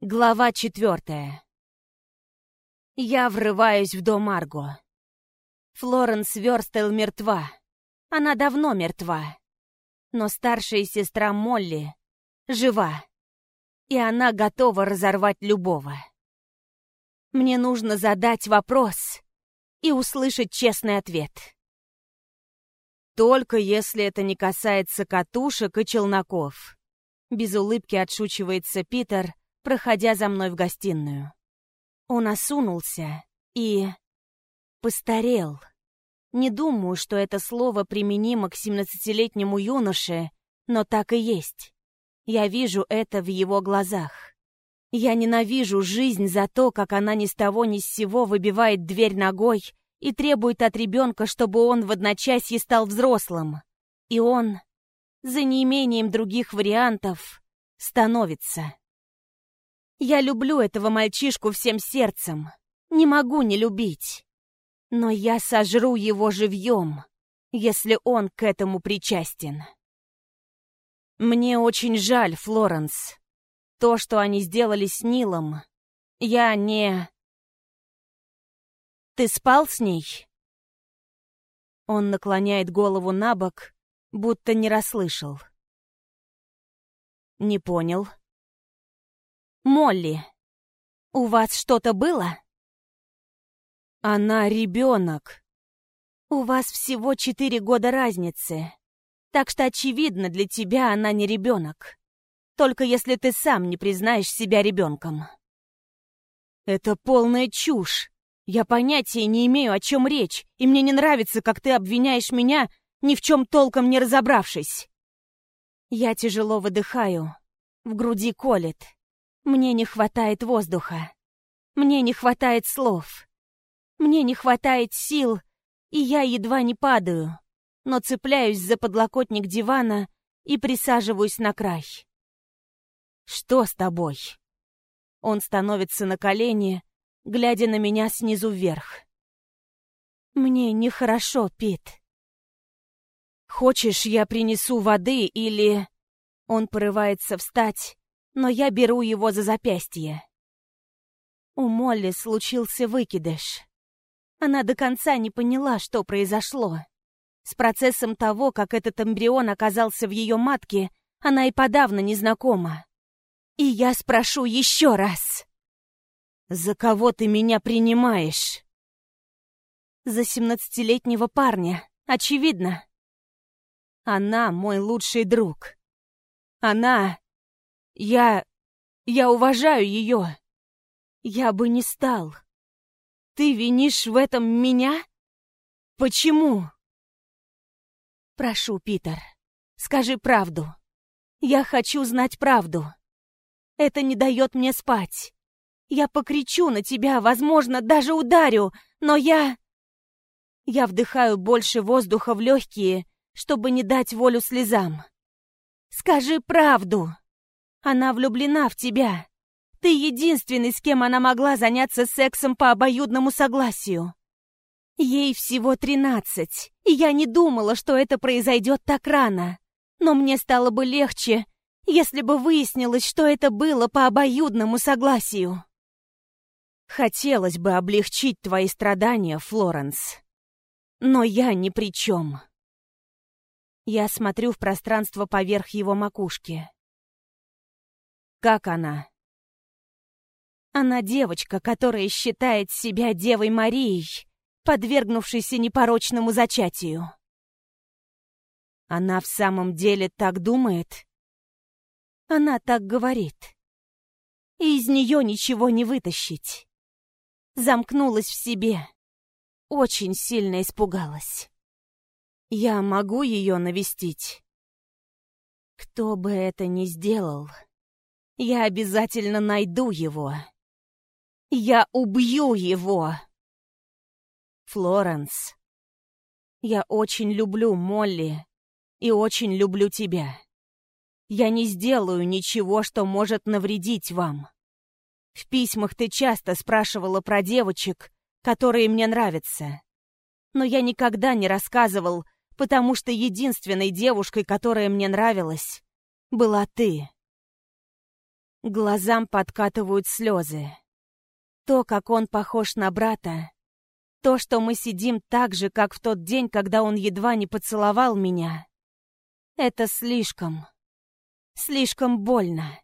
Глава четвертая. Я врываюсь в дом Арго. Флоренс Верстел мертва. Она давно мертва. Но старшая сестра Молли жива. И она готова разорвать любого. Мне нужно задать вопрос и услышать честный ответ. Только если это не касается катушек и челноков. Без улыбки отшучивается Питер, проходя за мной в гостиную. Он осунулся и... постарел. Не думаю, что это слово применимо к семнадцатилетнему юноше, но так и есть. Я вижу это в его глазах. Я ненавижу жизнь за то, как она ни с того ни с сего выбивает дверь ногой и требует от ребенка, чтобы он в одночасье стал взрослым. И он, за неимением других вариантов, становится. Я люблю этого мальчишку всем сердцем. Не могу не любить. Но я сожру его живьем, если он к этому причастен. Мне очень жаль, Флоренс. То, что они сделали с Нилом, я не... Ты спал с ней? Он наклоняет голову на бок, будто не расслышал. Не понял. Молли, у вас что-то было? Она ребенок. У вас всего четыре года разницы, так что, очевидно, для тебя она не ребенок. Только если ты сам не признаешь себя ребенком. Это полная чушь. Я понятия не имею, о чем речь, и мне не нравится, как ты обвиняешь меня, ни в чем толком не разобравшись. Я тяжело выдыхаю, в груди колет. Мне не хватает воздуха. Мне не хватает слов. Мне не хватает сил, и я едва не падаю, но цепляюсь за подлокотник дивана и присаживаюсь на край. «Что с тобой?» Он становится на колени, глядя на меня снизу вверх. «Мне нехорошо, Пит». «Хочешь, я принесу воды или...» Он порывается встать, но я беру его за запястье. У Молли случился выкидыш. Она до конца не поняла, что произошло. С процессом того, как этот эмбрион оказался в ее матке, она и подавно не знакома. И я спрошу еще раз. «За кого ты меня принимаешь?» «За семнадцатилетнего парня, очевидно. Она мой лучший друг. Она я... я уважаю ее. Я бы не стал. Ты винишь в этом меня? Почему? Прошу, Питер, скажи правду. Я хочу знать правду. Это не дает мне спать. Я покричу на тебя, возможно, даже ударю, но я... Я вдыхаю больше воздуха в легкие, чтобы не дать волю слезам. Скажи правду. Она влюблена в тебя. Ты единственный, с кем она могла заняться сексом по обоюдному согласию. Ей всего тринадцать, и я не думала, что это произойдет так рано. Но мне стало бы легче, если бы выяснилось, что это было по обоюдному согласию. Хотелось бы облегчить твои страдания, Флоренс. Но я ни при чем. Я смотрю в пространство поверх его макушки. Как она? Она девочка, которая считает себя Девой Марией, подвергнувшейся непорочному зачатию. Она в самом деле так думает? Она так говорит. И из нее ничего не вытащить. Замкнулась в себе. Очень сильно испугалась. Я могу ее навестить? Кто бы это ни сделал... Я обязательно найду его. Я убью его. Флоренс, я очень люблю Молли и очень люблю тебя. Я не сделаю ничего, что может навредить вам. В письмах ты часто спрашивала про девочек, которые мне нравятся. Но я никогда не рассказывал, потому что единственной девушкой, которая мне нравилась, была ты. Глазам подкатывают слезы. То, как он похож на брата, то, что мы сидим так же, как в тот день, когда он едва не поцеловал меня, это слишком, слишком больно.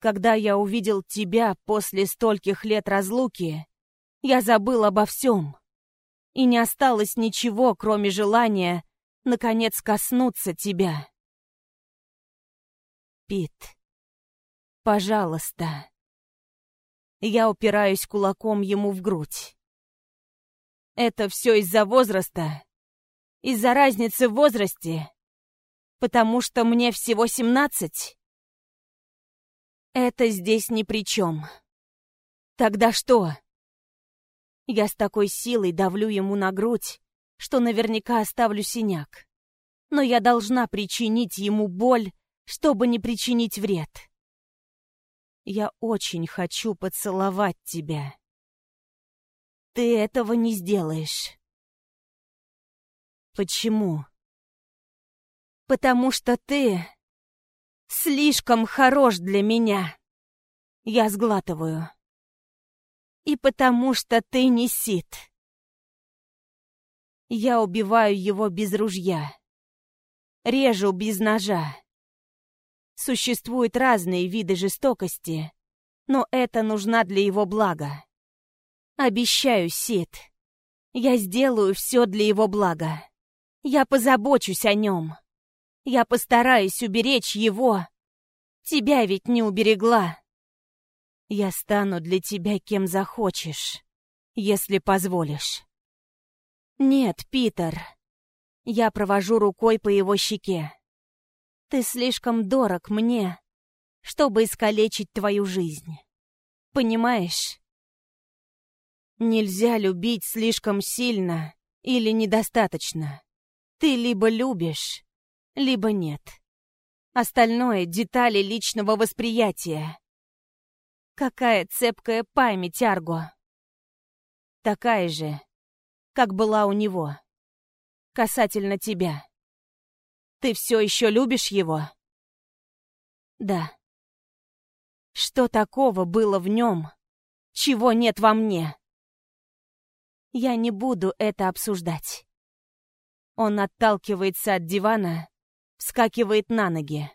Когда я увидел тебя после стольких лет разлуки, я забыл обо всем. И не осталось ничего, кроме желания, наконец, коснуться тебя. Пит, пожалуйста. Я упираюсь кулаком ему в грудь. Это все из-за возраста, из-за разницы в возрасте, потому что мне всего семнадцать. Это здесь ни при чем. Тогда что? Я с такой силой давлю ему на грудь, что наверняка оставлю синяк. Но я должна причинить ему боль, чтобы не причинить вред. Я очень хочу поцеловать тебя. Ты этого не сделаешь. Почему? Потому что ты слишком хорош для меня. Я сглатываю. И потому что ты не сит. Я убиваю его без ружья. Режу без ножа. Существуют разные виды жестокости, но это нужна для его блага. Обещаю, Сид. Я сделаю все для его блага. Я позабочусь о нем. Я постараюсь уберечь его. Тебя ведь не уберегла. Я стану для тебя кем захочешь, если позволишь. Нет, Питер. Я провожу рукой по его щеке. Ты слишком дорог мне, чтобы искалечить твою жизнь. Понимаешь? Нельзя любить слишком сильно или недостаточно. Ты либо любишь, либо нет. Остальное — детали личного восприятия. Какая цепкая память, Арго. Такая же, как была у него. Касательно тебя. Ты все еще любишь его? Да. Что такого было в нем, чего нет во мне? Я не буду это обсуждать. Он отталкивается от дивана, вскакивает на ноги.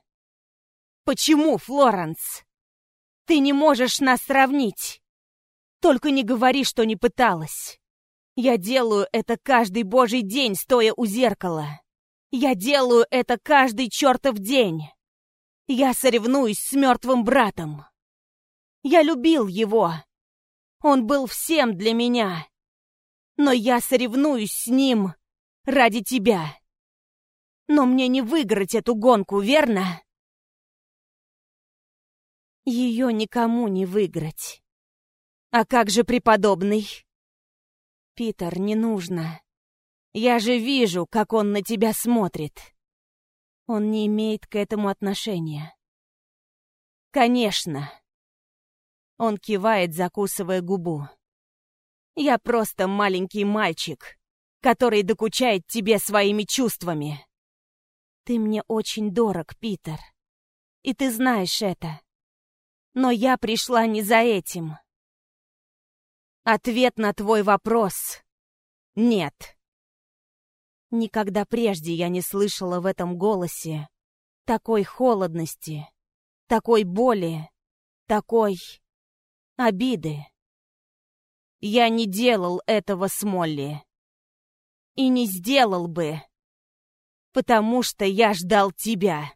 «Почему, Флоренс? Ты не можешь нас сравнить! Только не говори, что не пыталась. Я делаю это каждый божий день, стоя у зеркала. Я делаю это каждый чертов день. Я соревнуюсь с мертвым братом. Я любил его. Он был всем для меня. Но я соревнуюсь с ним ради тебя. Но мне не выиграть эту гонку, верно? Ее никому не выиграть. А как же преподобный? Питер, не нужно. Я же вижу, как он на тебя смотрит. Он не имеет к этому отношения. Конечно. Он кивает, закусывая губу. Я просто маленький мальчик, который докучает тебе своими чувствами. Ты мне очень дорог, Питер. И ты знаешь это. Но я пришла не за этим. Ответ на твой вопрос — нет. Никогда прежде я не слышала в этом голосе такой холодности, такой боли, такой обиды. Я не делал этого с Молли. И не сделал бы, потому что я ждал тебя.